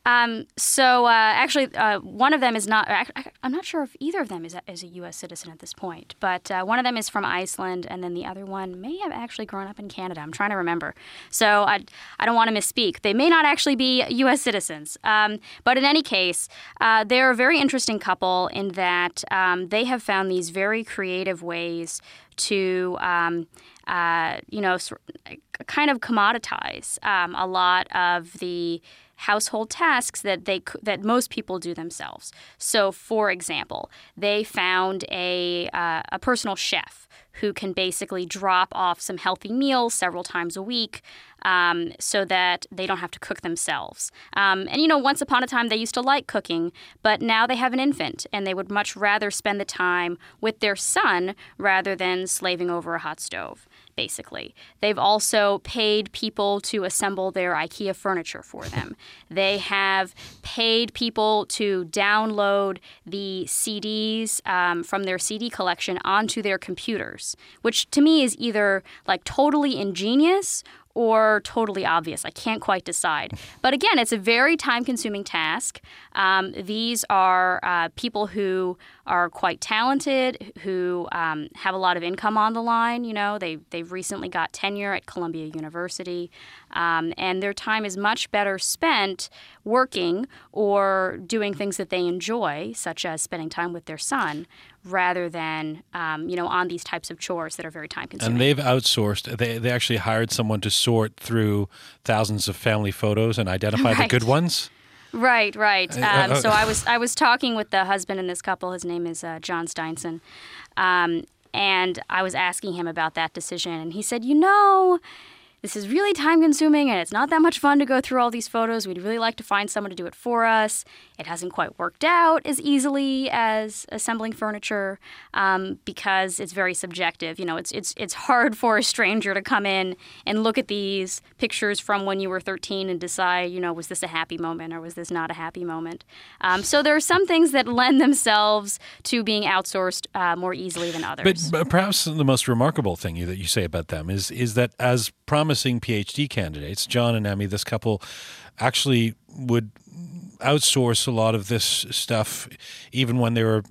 Um, so uh, actually, uh, one of them is not. I, am not sure if either of them is a, is a U.S. citizen at this point. But uh, one of them is from Iceland, and then the other one may have actually grown up in Canada. I'm trying to remember. So I, I don't want to misspeak. They may not actually be U.S. citizens. Um, but in any case, uh, they're a very interesting couple in that um, they have found these very creative ways to. Um, uh, you know, kind of commoditize um, a lot of the household tasks that they that most people do themselves. So, for example, they found a uh, a personal chef who can basically drop off some healthy meals several times a week um, so that they don't have to cook themselves. Um, and you know, once upon a time they used to like cooking, but now they have an infant and they would much rather spend the time with their son rather than slaving over a hot stove basically. They've also paid people to assemble their IKEA furniture for them. they have paid people to download the CDs um, from their CD collection onto their computers, which to me is either like totally ingenious or totally obvious. I can't quite decide. But again, it's a very time consuming task. Um, these are uh, people who are quite talented, who um, have a lot of income on the line. You know, they, they've recently got tenure at Columbia University, um, and their time is much better spent working or doing things that they enjoy, such as spending time with their son, rather than um, you know on these types of chores that are very time consuming. And they've outsourced. They they actually hired someone to sort through thousands of family photos and identify right. the good ones. Right, right. Uh, um, uh, so I was I was talking with the husband in this couple. His name is uh, Jon Steinsson, um, and I was asking him about that decision, and he said, "You know." this is really time consuming and it's not that much fun to go through all these photos. We'd really like to find someone to do it for us. It hasn't quite worked out as easily as assembling furniture um, because it's very subjective. You know, it's, it's, it's hard for a stranger to come in and look at these pictures from when you were 13 and decide, you know, was this a happy moment or was this not a happy moment? Um, so there are some things that lend themselves to being outsourced uh, more easily than others. But, but perhaps the most remarkable thing that you say about them is, is that as promising PhD candidates, John and Emi, this couple actually would outsource a lot of this stuff even when they were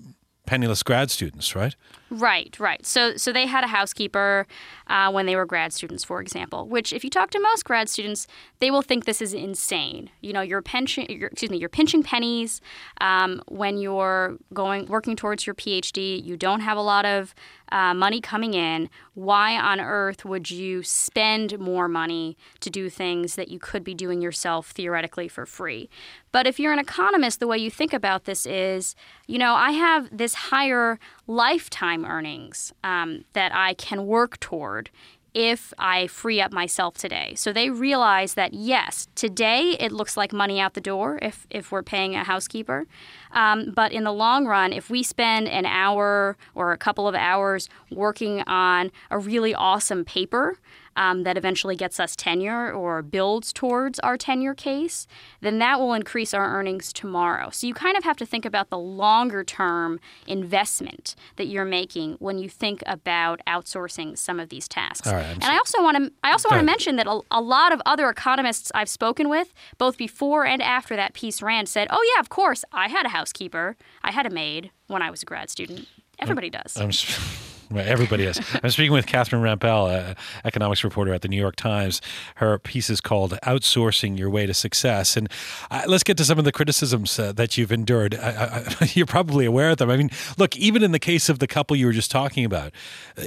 penniless grad students, right? Right, right. So, so they had a housekeeper uh, when they were grad students, for example. Which, if you talk to most grad students, they will think this is insane. You know, you're pinching, you're, excuse me, you're pinching pennies um, when you're going working towards your PhD. You don't have a lot of uh, money coming in. Why on earth would you spend more money to do things that you could be doing yourself theoretically for free? But if you're an economist, the way you think about this is, you know, I have this higher lifetime earnings um, that I can work toward if I free up myself today. So they realize that yes, today it looks like money out the door if, if we're paying a housekeeper. Um, but in the long run, if we spend an hour or a couple of hours working on a really awesome paper um, that eventually gets us tenure or builds towards our tenure case, then that will increase our earnings tomorrow. So you kind of have to think about the longer term investment that you're making when you think about outsourcing some of these tasks. and I also want to I also want to mention that a, a lot of other economists I've spoken with, both before and after that piece ran, said, "Oh yeah, of course, I had a housekeeper, I had a maid when I was a grad student. Everybody does." I'm, Everybody is. I'm speaking with Catherine Rampell, economics reporter at the New York Times. Her piece is called "Outsourcing Your Way to Success." And uh, let's get to some of the criticisms uh, that you've endured. I, I, you're probably aware of them. I mean, look, even in the case of the couple you were just talking about,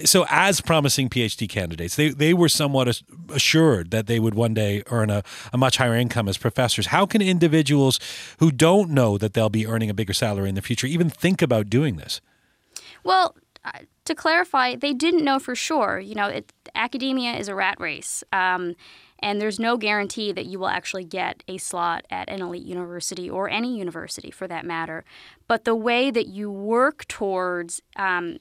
so as promising PhD candidates, they they were somewhat assured that they would one day earn a, a much higher income as professors. How can individuals who don't know that they'll be earning a bigger salary in the future even think about doing this? Well, to clarify, they didn't know for sure. You know, it, academia is a rat race. Um, and there's no guarantee that you will actually get a slot at an elite university or any university for that matter. But the way that you work towards um,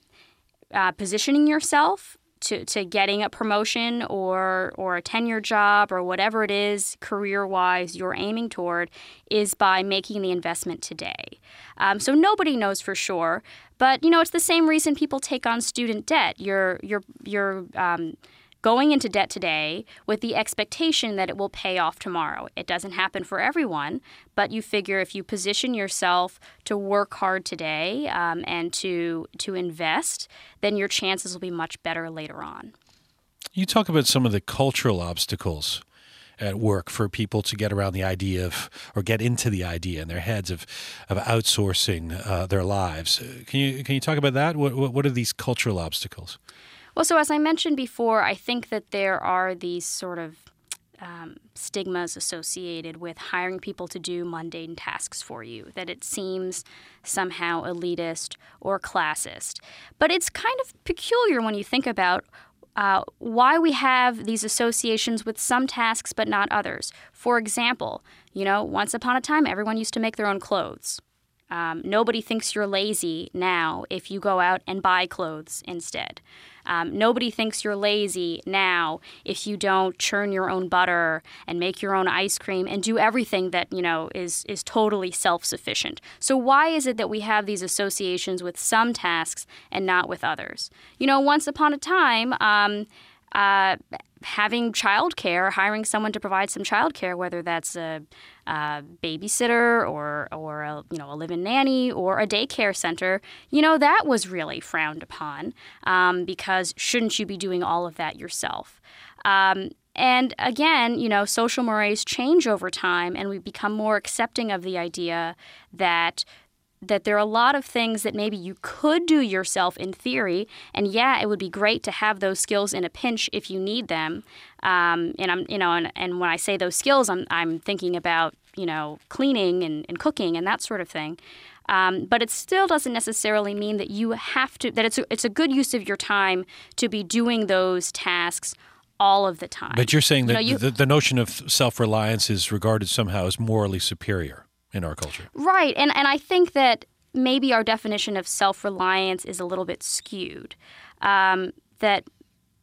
uh, positioning yourself to, to getting a promotion or or a tenure job or whatever it is career wise you're aiming toward is by making the investment today. Um, so nobody knows for sure, but you know it's the same reason people take on student debt. You're you're you're um, going into debt today with the expectation that it will pay off tomorrow. It doesn't happen for everyone, but you figure if you position yourself to work hard today um, and to to invest, then your chances will be much better later on. You talk about some of the cultural obstacles at work for people to get around the idea of or get into the idea in their heads of of outsourcing uh, their lives. Can you can you talk about that? What what are these cultural obstacles? Well, so as I mentioned before, I think that there are these sort of um, stigmas associated with hiring people to do mundane tasks for you, that it seems somehow elitist or classist. But it's kind of peculiar when you think about uh, why we have these associations with some tasks but not others. For example, you know, once upon a time, everyone used to make their own clothes. Um, nobody thinks you're lazy now if you go out and buy clothes instead. Um, nobody thinks you're lazy now if you don't churn your own butter and make your own ice cream and do everything that you know is is totally self-sufficient. So why is it that we have these associations with some tasks and not with others? You know, once upon a time. Um, uh, having childcare, hiring someone to provide some childcare, whether that's a, a, babysitter or or a, you know a live-in nanny or a daycare center, you know that was really frowned upon um, because shouldn't you be doing all of that yourself? Um, and again, you know, social mores change over time, and we become more accepting of the idea that that there are a lot of things that maybe you could do yourself in theory, and yeah, it would be great to have those skills in a pinch if you need them. Um, and I'm, you know, and, and when I say those skills, I'm, I'm thinking about, you know, cleaning and, and cooking and that sort of thing. Um, but it still doesn't necessarily mean that you have to, that it's a, it's a good use of your time to be doing those tasks all of the time. But you're saying that you know, you, the, the notion of self reliance is regarded somehow as morally superior in our culture. Right. And and I think that maybe our definition of self-reliance is a little bit skewed. Um, that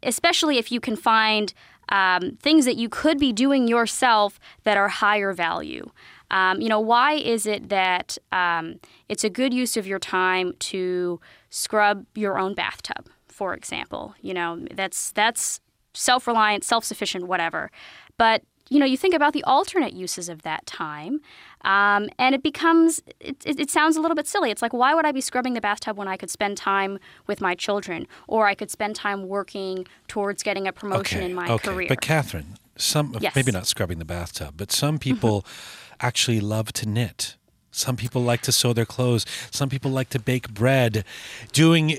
especially if you can find um, things that you could be doing yourself that are higher value. Um, you know, why is it that um, it's a good use of your time to scrub your own bathtub, for example? You know, that's that's self-reliant, self-sufficient, whatever. But you know, you think about the alternate uses of that time, um, and it becomes, it, it, it, sounds a little bit silly. It's like, why would I be scrubbing the bathtub when I could spend time with my children, or I could spend time working towards getting a promotion okay, in my okay. career? But Catherine, some yes. maybe not scrubbing the bathtub, but some people actually love to knit. Some people like to sew their clothes. Some people like to bake bread. Doing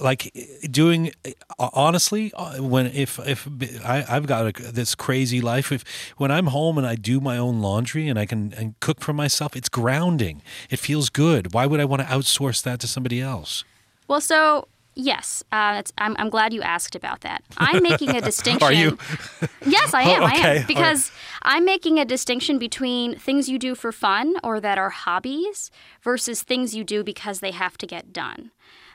like doing honestly, when if if I, have got a, this crazy life, if when I'm home and I do my own laundry and I can and cook for myself, it's grounding. It feels good. Why would I want to outsource that to somebody else? Well, so Yes, uh, I'm, I'm glad you asked about that. I'm making a distinction. Are you? yes, I am. Oh, okay. I am because. I'm making a distinction between things you do for fun or that are hobbies versus things you do because they have to get done.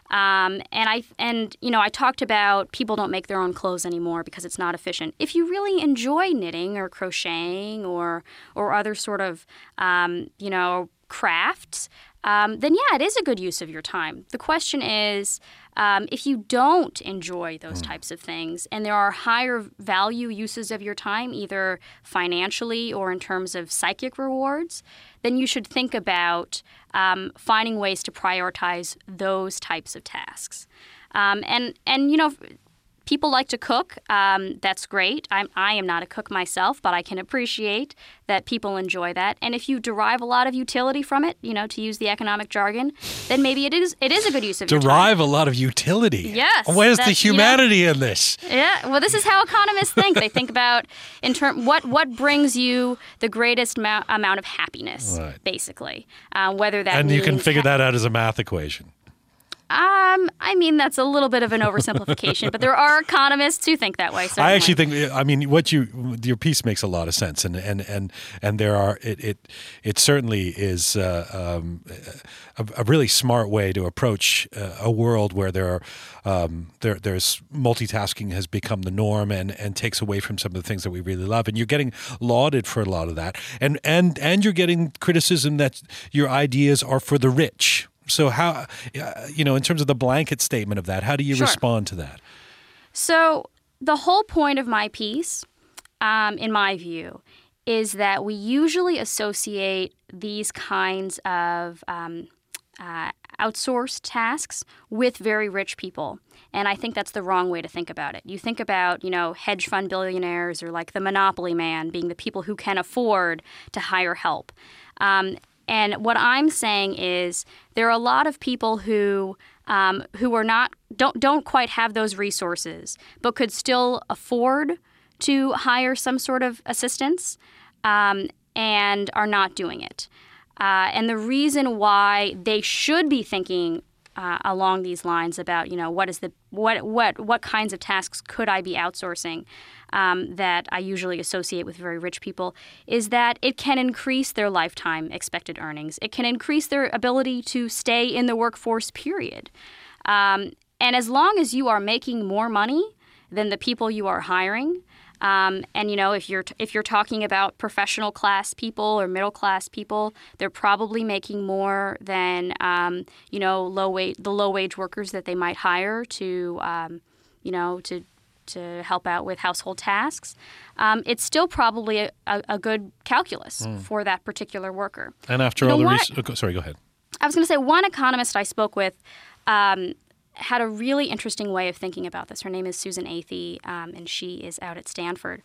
Um, and I and you know I talked about people don't make their own clothes anymore because it's not efficient. If you really enjoy knitting or crocheting or or other sort of um, you know crafts, um, then yeah, it is a good use of your time. The question is, um, if you don't enjoy those mm. types of things and there are higher value uses of your time, either financially or in terms of psychic rewards, then you should think about um, finding ways to prioritize those types of tasks. Um, and and you know people like to cook. Um, that's great. I'm, I am not a cook myself, but I can appreciate that people enjoy that. And if you derive a lot of utility from it, you know, to use the economic jargon, then maybe it is it is a good use of derive a lot of utility. Yes. Where's the humanity you know, in this? Yeah. Well, this is how economists think. they think about in term what what brings you the greatest amount, amount of happiness, right. basically. Uh, whether that and you can figure ha- that out as a math equation. Um, I mean that's a little bit of an oversimplification, but there are economists who think that way. Certainly. I actually think. I mean, what you your piece makes a lot of sense, and and and and there are it it it certainly is uh, um, a, a, really smart way to approach uh, a world where there are um, there there's multitasking has become the norm and and takes away from some of the things that we really love, and you're getting lauded for a lot of that, and and and you're getting criticism that your ideas are for the rich so how, you know, in terms of the blanket statement of that, how do you sure. respond to that? So the whole point of my piece, um, in my view, is that we usually associate these kinds of um, uh, outsourced tasks with very rich people. And I think that's the wrong way to think about it. You think about, you know, hedge fund billionaires or like the monopoly man being the people who can afford to hire help. Um, and what I'm saying is there are a lot of people who um, who are not don't don't quite have those resources, but could still afford to hire some sort of assistance um, and are not doing it. Uh, and the reason why they should be thinking uh, along these lines about you know what is the what what what kinds of tasks could I be outsourcing um, that I usually associate with very rich people is that it can increase their lifetime expected earnings. It can increase their ability to stay in the workforce. Period. Um, and as long as you are making more money than the people you are hiring, um, and you know, if you're t- if you're talking about professional class people or middle class people, they're probably making more than um, you know low wage the low wage workers that they might hire to um, you know to to help out with household tasks. Um, it's still probably a, a, a good calculus Mm. for that particular worker. And after You all know the research, oh, sorry, go ahead. I was going to say one economist I spoke with um, had a really interesting way of thinking about this. Her name is Susan Athey, um, and she is out at Stanford.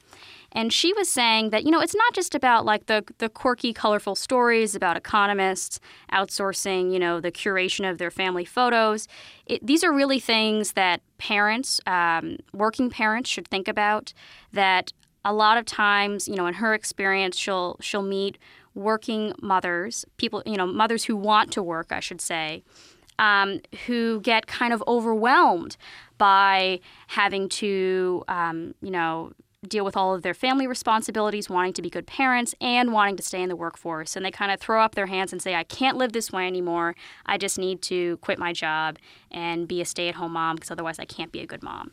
And she was saying that you know it's not just about like the the quirky, colorful stories about economists outsourcing you know the curation of their family photos. It, these are really things that parents, um, working parents, should think about. That a lot of times, you know, in her experience, she'll she'll meet working mothers, people, you know, mothers who want to work, I should say, um, who get kind of overwhelmed by having to, um, you know, deal with all of their family responsibilities, wanting to be good parents, and wanting to stay in the workforce. And they kind of throw up their hands and say, I can't live this way anymore. I just need to quit my job and be a stay at home mom because otherwise I can't be a good mom.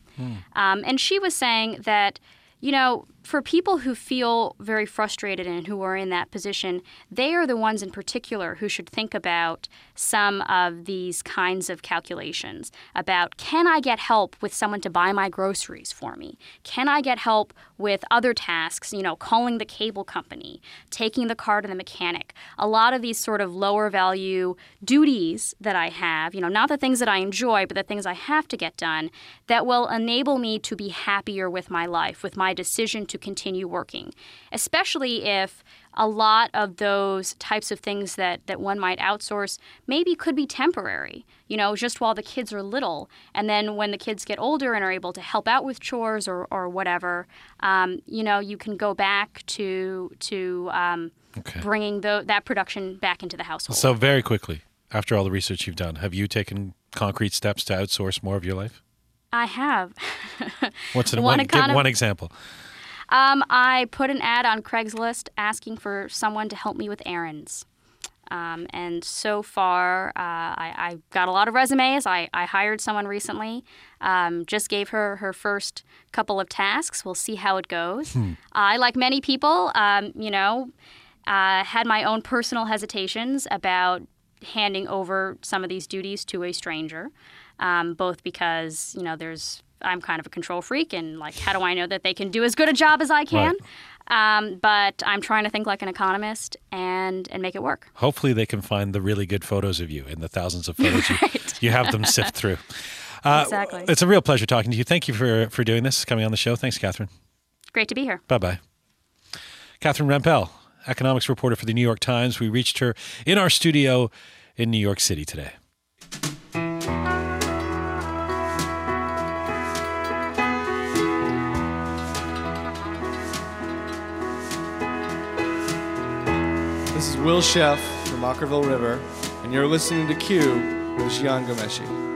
Um, and she was saying that, you know, for people who feel very frustrated and who are in that position, they are the ones in particular who should think about some of these kinds of calculations about can I get help with someone to buy my groceries for me? Can I get help with other tasks, you know, calling the cable company, taking the car to the mechanic? A lot of these sort of lower value duties that I have, you know, not the things that I enjoy, but the things I have to get done that will enable me to be happier with my life, with my decision to continue working, especially if a lot of those types of things that, that one might outsource maybe could be temporary, you know, just while the kids are little. And then when the kids get older and are able to help out with chores or, or whatever, um, you know, you can go back to, to um, Okay. bringing the, that production back into the household. So very quickly, after all the research you've done, have you taken concrete steps to outsource more of your life? I have. What's an, One one, one example? Um, I put an ad on Craigslist asking for someone to help me with errands. Um, and so far, uh, I, I got a lot of resumes. I, I hired someone recently. Um, just gave her her first couple of tasks. We'll see how it goes. I, like many people, um, you know, uh, had my own personal hesitations about handing over some of these duties to a stranger, um, both because you know there's I'm kind of a control freak, and like, how do I know that they can do as good a job as I can? Um, but I'm trying to think like an economist and and make it work. Hopefully, they can find the really good photos of you and the thousands of photos you, you have them sift through. Uh, Exactly. It's a real pleasure talking to you. Thank you for, for doing this, coming on the show. Thanks, Catherine. Great to be here. Bye bye. Catherine Rampell, economics reporter for the New York Times. We reached her in our studio in New York City today. This is Will Sheff from Okkervil River, and you're listening to Q with Jian Ghomeshi.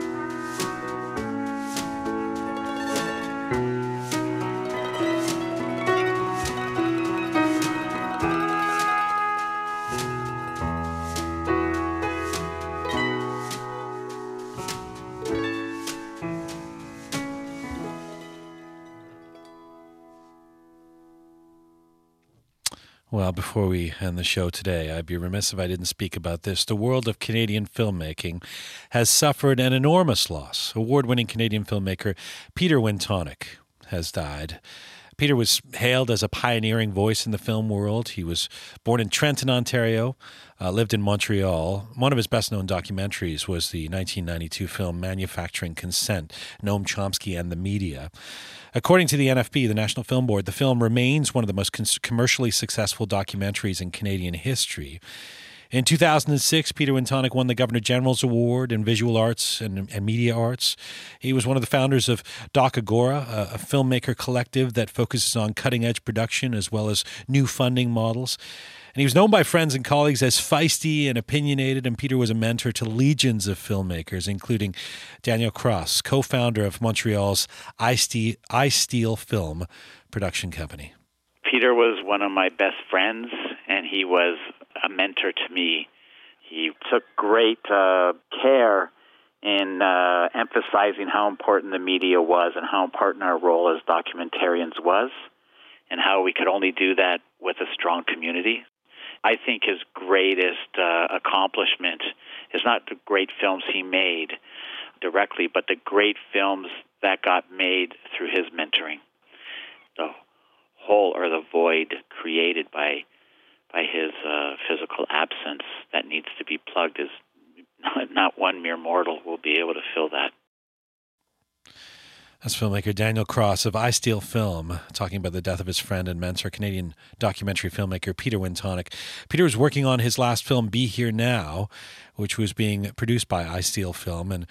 Before we end the show today, I'd be remiss if I didn't speak about this. The world of Canadian filmmaking has suffered an enormous loss. Award winning Canadian filmmaker Peter Wintonick has died. Peter was hailed as a pioneering voice in the film world. He was born in Trenton, Ontario, uh, lived in Montreal. One of his best known documentaries was the 1992 film Manufacturing Consent Noam Chomsky and the Media. According to the NFB, the National Film Board, the film remains one of the most commercially successful documentaries in Canadian history. In 2006, Peter Wintonick won the Governor General's Award in Visual Arts and, and Media Arts. He was one of the founders of DocAgora, a, a filmmaker collective that focuses on cutting edge production as well as new funding models. And he was known by friends and colleagues as feisty and opinionated, and Peter was a mentor to legions of filmmakers, including Daniel Cross, co founder of Montreal's EyeSteelFilm production company. Peter was one of my best friends, and he was a mentor to me. He took great uh, care in uh, emphasizing how important the media was and how important our role as documentarians was, and how we could only do that with a strong community. I think his greatest uh, accomplishment is not the great films he made directly, but the great films that got made through his mentoring. The hole or the void created by by his uh, physical absence that needs to be plugged is not one mere mortal will be able to fill that. That's filmmaker Daniel Cross of EyeSteelFilm talking about the death of his friend and mentor, Canadian documentary filmmaker Peter Wintonick. Peter was working on his last film, Be Here Now, which was being produced by EyeSteelFilm and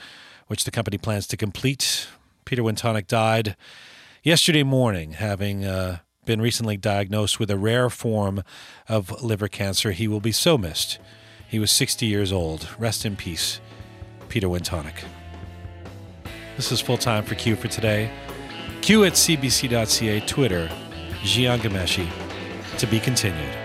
which the company plans to complete. Peter Wintonick died yesterday morning, having uh, been recently diagnosed with a rare form of liver cancer. He will be so missed. He was 60 years old. Rest in peace, Peter Wintonick. This is full time for Q for today. Q at cbc.ca, Twitter, Jian Ghomeshi. To be continued.